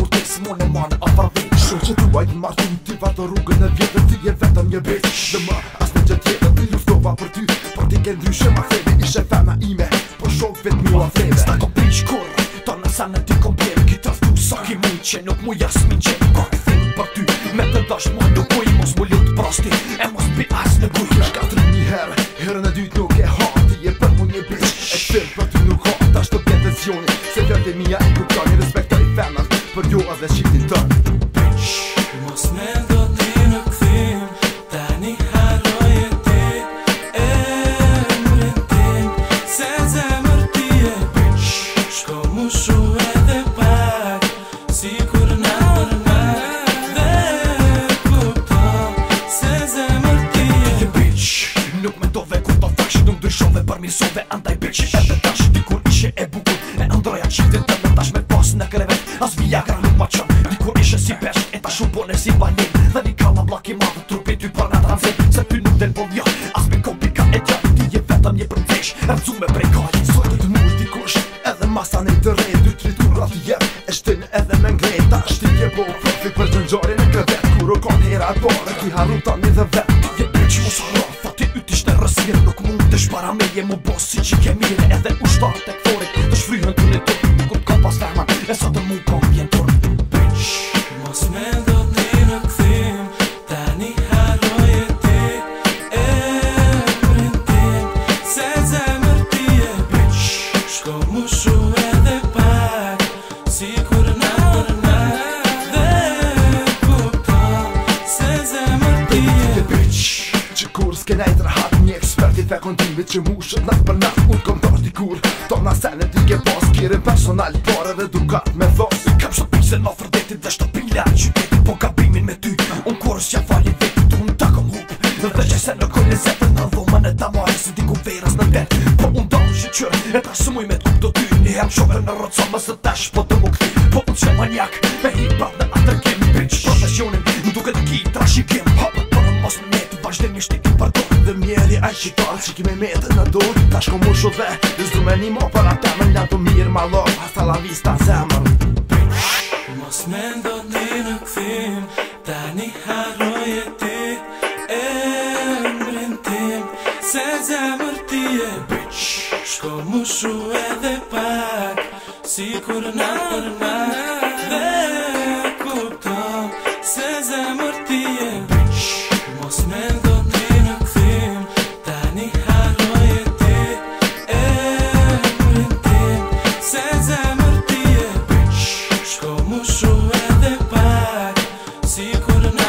kur tek si mon e man a farve Shur që tua i marë ty ti vartë rrugën e vjetër ti je vetëm një bitch Dhe ma as në gjëtë jetër ti luftova për ty Por ti ke ndryshe ma theve ishe fema ime Por shok vet mu la theve Sta ko pish kur ta nësa në ti kom bjerë Kita vdu sa ki mu që nuk mu jas min që Ko ke thimë për ty me të dasht mu nuk uj Mos mu lutë prosti e mos pi as në guj Shka tri një herë, herën ha Ti je për mu një bitch E të për ty nuk ha Ta shtë pjetë Për ju edhe les shqiptin ta Bitch, mos me dhoti në këthim Ta një harroj e ti E më rin tim Se zemër ti e Bitch, shko mu shu e te pak Si kur në mërë me Dhe puto Se zemër ti e Bitch, nuk me dove këta faq Shidun dy shumëve përmirësumve Antaj përmërësumve blaki i madhë, trupi ty për në transit Se për nuk del vëllja, as me kopi ka e gjatë Ti je vetëm një përvesh, e me prej kaj Soj të të mullë t'i kush, edhe masa një të rej Dë të rritur atë jetë, e shtinë edhe me ngrej Ta je t'i jebo profi për gjëngjari në këtë Kuro ka një herat bërë, t'i harru ta një dhe vetë Ti je për që mosë harra, fa ti u t'ishtë e rësirë Nuk mund të shpara me jemë u si që ke mire Edhe ushtar të këforit, të shfryhën të një të të kontimit që mushët natë për natë Unë kom tash dikur Tona senet t'i ke pas Kire personal pare dhe dukat me thos Kam shtopise në ofërdetit dhe shtopila Qyteti po gabimin me ty Unë kërës që fali vetit unë ta kom hup Dhe dhe që se në kojnë zetën në dhomën e damare Si diku verës në det Po unë dalë që qërë e ta sumuj me t'kup do ty Një jam qove në rotësome se tash po të mu këti Po unë me hip-hop Aj qitar që kime me të në dur Ta shko mu shu dhe Zdru me një mo për ata me nga të mirë ma lor Hasta la vista zemër Mos me ndo një në këthim Ta një haroj e ti E mbrin tim Se zemër ti e bitch Shko mu shu edhe pak Si kur na për na couldn't